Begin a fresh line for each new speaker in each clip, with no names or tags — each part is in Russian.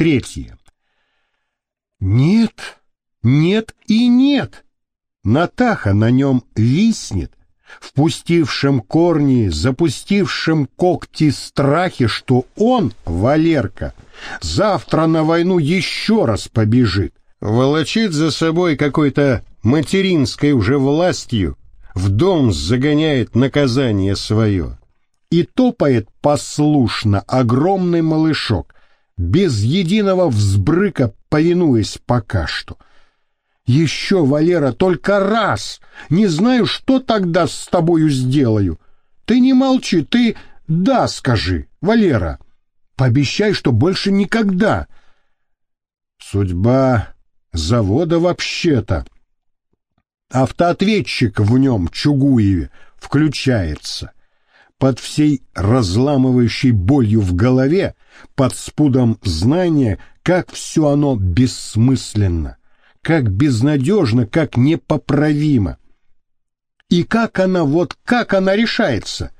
третье. Нет, нет и нет. Натаха на нем виснет, впустившем корни, запустившем когти страхи, что он, Валерка, завтра на войну еще раз побежит, волочит за собой какой-то материнской уже властью, в дом загоняет наказание свое. И топает послушно огромный малышок, без единого взбрыка повинуясь пока что — еще, Валера, только раз. Не знаю, что тогда с тобою сделаю. Ты не молчи, ты «да» скажи, Валера. Пообещай, что больше никогда. Судьба завода вообще-то. Автоответчик в нем, Чугуеве, включается. Под всей разламывающей болью в голове, под спудом знания, как все оно бессмысленно как безнадежно, как непоправимо. И как она, вот как она решается?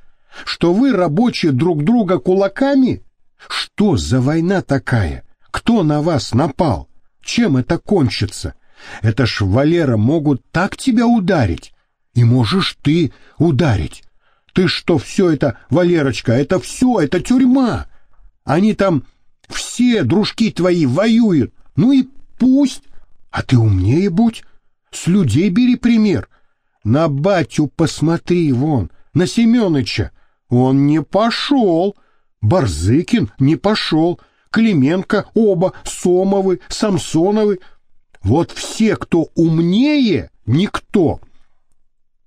Что вы, рабочие, друг друга кулаками? Что за война такая? Кто на вас напал? Чем это кончится? Это ж, Валера, могут так тебя ударить. И можешь ты ударить. Ты что, все это, Валерочка, это все, это тюрьма. Они там все, дружки твои, воюют. Ну и пусть. А ты умнее будь, с людей бери пример. На батю посмотри вон, на Семёныча. Он не пошел. Барзыкин не пошел. Клименко, оба, Сомовы, Самсоновы. Вот все, кто умнее, никто.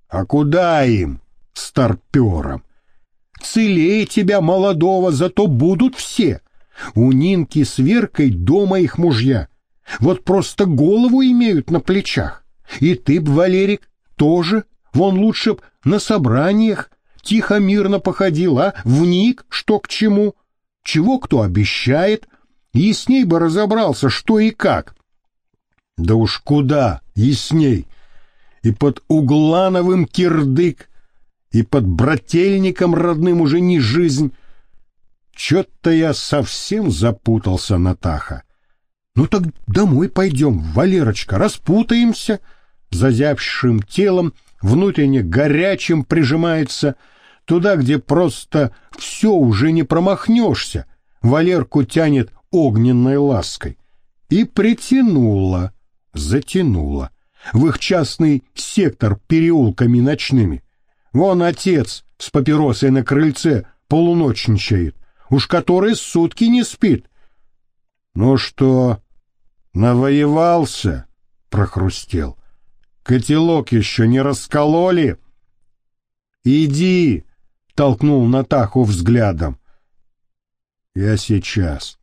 А куда им, старперам? Целее тебя, молодого, зато будут все. У Нинки с Веркой дома их мужья. Вот просто голову имеют на плечах. И ты б, Валерик, тоже. Вон лучше б на собраниях тихо-мирно походил, а вник, что к чему. Чего кто обещает, ясней бы разобрался, что и как. Да уж куда ясней. И под Углановым кирдык, и под брательником родным уже не жизнь. Чё-то я совсем запутался, Натаха. Ну так домой пойдем, Валерочка, распутаемся. Зазябшим телом, внутренне горячим прижимается туда, где просто все уже не промахнешься. Валерку тянет огненной лаской. И притянула, затянула. В их частный сектор переулками ночными. Вон отец с папиросой на крыльце полуночничает, уж который сутки не спит. Ну что, Навоевался, прохрустел. Котелок еще не раскололи. Иди, толкнул Натаху взглядом. Я сейчас.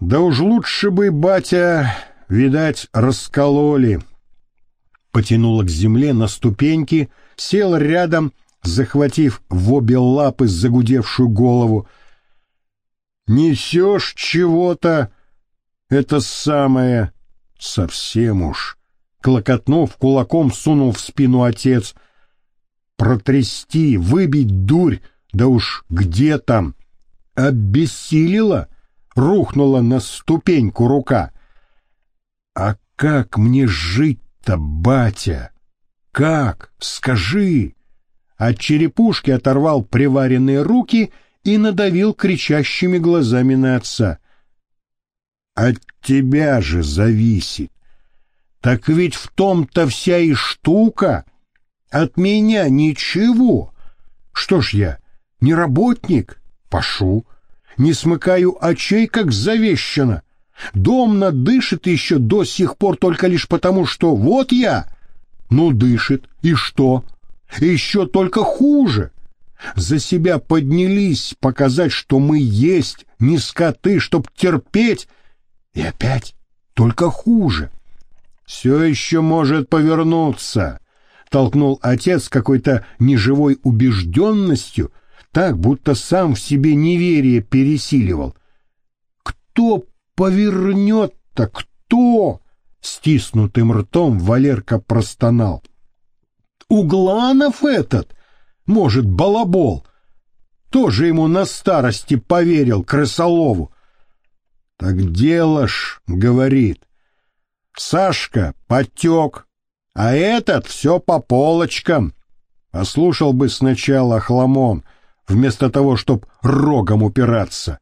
Да уж лучше бы, батя, видать, раскололи. Потянула к земле на ступеньки, сел рядом, захватив в обе лапы загудевшую голову. Несешь чего-то, это самое... Совсем уж. Клокотнув, кулаком сунул в спину отец. Протрясти, выбить дурь, да уж где там? Обессилила? Рухнула на ступеньку рука. А как мне жить-то, батя? Как? Скажи. От черепушки оторвал приваренные руки и надавил кричащими глазами на отца — от тебя же зависит. Так ведь в том-то вся и штука. От меня ничего. Что ж я, не работник? Пошу. Не смыкаю очей, как завещано. Домна дышит еще до сих пор только лишь потому, что вот я. Ну, дышит. И что? Еще только хуже. За себя поднялись показать, что мы есть, не скоты, чтоб терпеть и опять только хуже. Все еще может повернуться, толкнул отец какой-то неживой убежденностью, так, будто сам в себе неверие пересиливал. Кто повернет-то, кто? Стиснутым ртом Валерка простонал. Угланов этот, может, балабол, тоже ему на старости поверил крысолову. Так дело ж, говорит. Сашка потек, а этот все по полочкам. Послушал бы сначала хламон, вместо того, чтоб рогом упираться.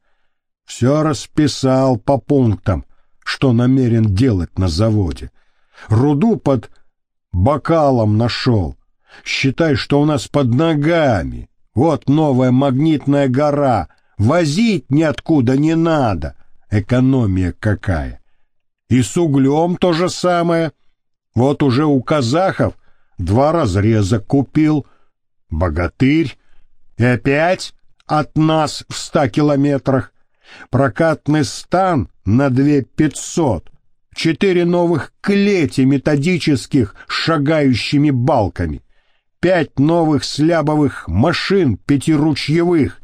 Все расписал по пунктам, что намерен делать на заводе. Руду под бокалом нашел. Считай, что у нас под ногами. Вот новая магнитная гора. Возить ниоткуда не надо. Экономия какая. И с углем то же самое. Вот уже у казахов два разреза купил. Богатырь. И опять от нас в ста километрах. Прокатный стан на две пятьсот. Четыре новых клети методических с шагающими балками. Пять новых слябовых машин пятиручьевых.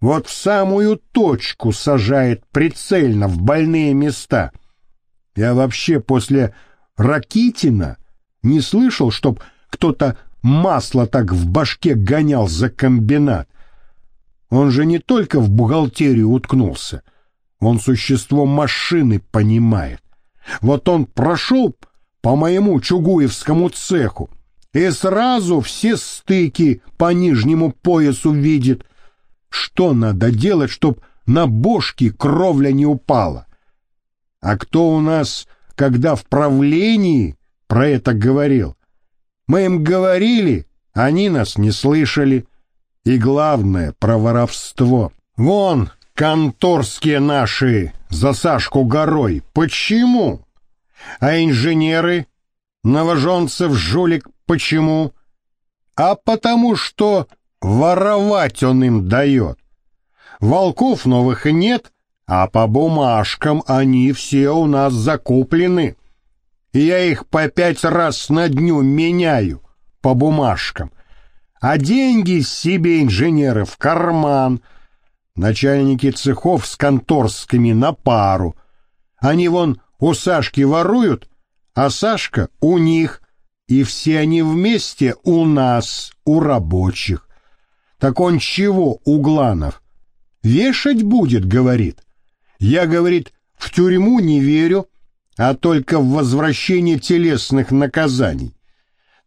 Вот в самую точку сажает прицельно в больные места. Я вообще после Ракитина не слышал, чтоб кто-то масло так в башке гонял за комбинат. Он же не только в бухгалтерию уткнулся, он существо машины понимает. Вот он прошел по моему чугуевскому цеху и сразу все стыки по нижнему поясу видит. Что надо делать, чтоб на бошки кровля не упала? А кто у нас, когда в правлении про это говорил? Мы им говорили, они нас не слышали. И главное, про воровство. Вон, конторские наши за Сашку горой. Почему? А инженеры? Новоженцев жулик почему? А потому что воровать он им дает. Волков новых нет, а по бумажкам они все у нас закуплены. Я их по пять раз на дню меняю по бумажкам. А деньги себе инженеры в карман, начальники цехов с конторскими на пару. Они вон у Сашки воруют, а Сашка у них, и все они вместе у нас, у рабочих. Так он чего, Угланов? Вешать будет, говорит. Я, говорит, в тюрьму не верю, а только в возвращение телесных наказаний.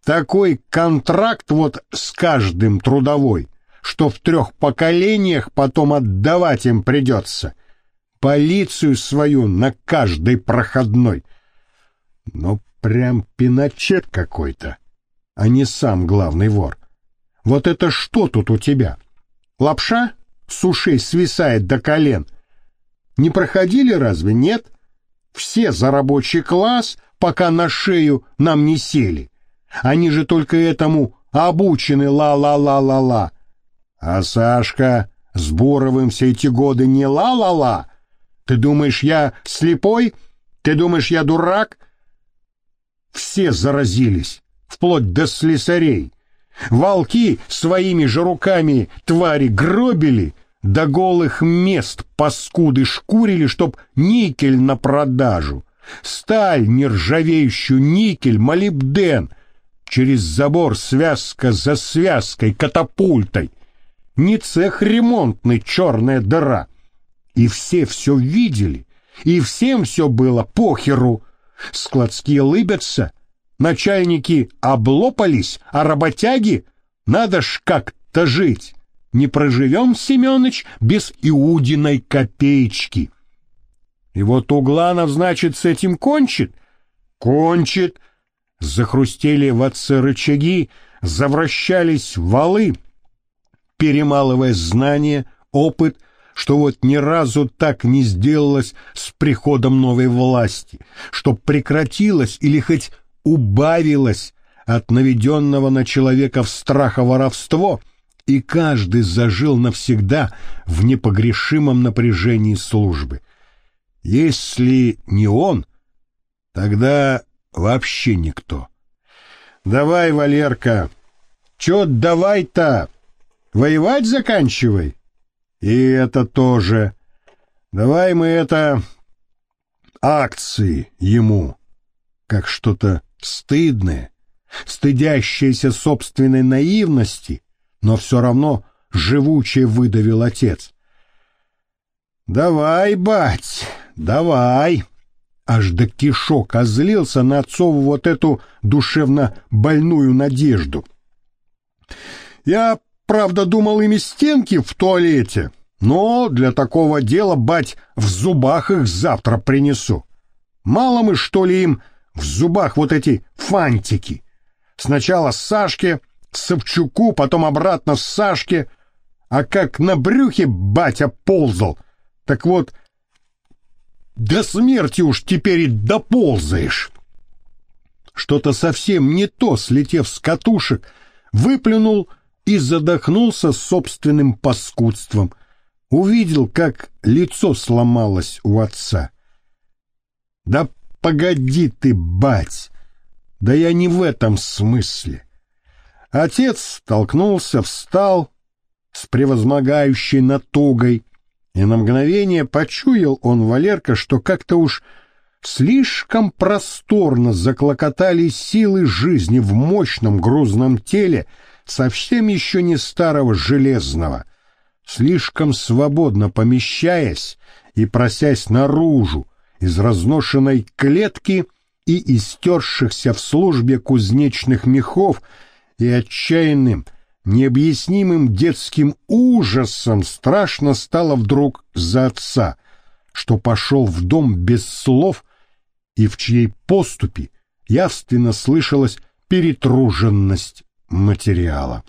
Такой контракт вот с каждым трудовой, что в трех поколениях потом отдавать им придется. Полицию свою на каждой проходной. Ну, прям пиночет какой-то, а не сам главный вор. Вот это что тут у тебя? Лапша с ушей свисает до колен. Не проходили разве, нет? — все за рабочий класс, пока на шею нам не сели. Они же только этому обучены ла-ла-ла-ла-ла. А Сашка с Боровым все эти годы не ла-ла-ла. Ты думаешь, я слепой? Ты думаешь, я дурак? Все заразились, вплоть до слесарей. Волки своими же руками твари гробили, до голых мест паскуды шкурили, чтоб никель на продажу. Сталь нержавеющую, никель, молибден. Через забор связка за связкой, катапультой. Не цех ремонтный, черная дыра. И все все видели, и всем все было похеру. Складские лыбятся, начальники облопались, а работяги надо ж как-то жить не проживем, Семеныч, без Иудиной копеечки. И вот Угланов, значит, с этим кончит? Кончит. Захрустели в отце рычаги, завращались валы, перемалывая знания, опыт, что вот ни разу так не сделалось с приходом новой власти, что прекратилось или хоть убавилось от наведенного на человека в страха воровство — и каждый зажил навсегда в непогрешимом напряжении службы. Если не он, тогда вообще никто. Давай, Валерка, чё давай-то? Воевать заканчивай. И это тоже. Давай мы это акции ему, как что-то стыдное, стыдящееся собственной наивности — но все равно живуче выдавил отец. «Давай, бать, давай!» Аж до кишок озлился на отцову вот эту душевно больную надежду. «Я, правда, думал ими стенки в туалете, но для такого дела, бать, в зубах их завтра принесу. Мало мы, что ли, им в зубах вот эти фантики? Сначала Сашке, Савчуку, потом обратно Сашке, а как на брюхе батя ползал, так вот до смерти уж теперь и доползаешь. Что-то совсем не то, слетев с катушек, выплюнул и задохнулся собственным паскудством. Увидел, как лицо сломалось у отца. Да погоди ты, бать! Да я не в этом смысле. Отец толкнулся, встал с превозмогающей натугой, и на мгновение почуял он, Валерка, что как-то уж слишком просторно заклокотали силы жизни в мощном грузном теле, совсем еще не старого железного, слишком свободно помещаясь и просясь наружу из разношенной клетки и истершихся в службе кузнечных мехов и отчаянным, необъяснимым детским ужасом страшно стало вдруг за отца, что пошел в дом без слов и в чьей поступи явственно слышалась перетруженность материала.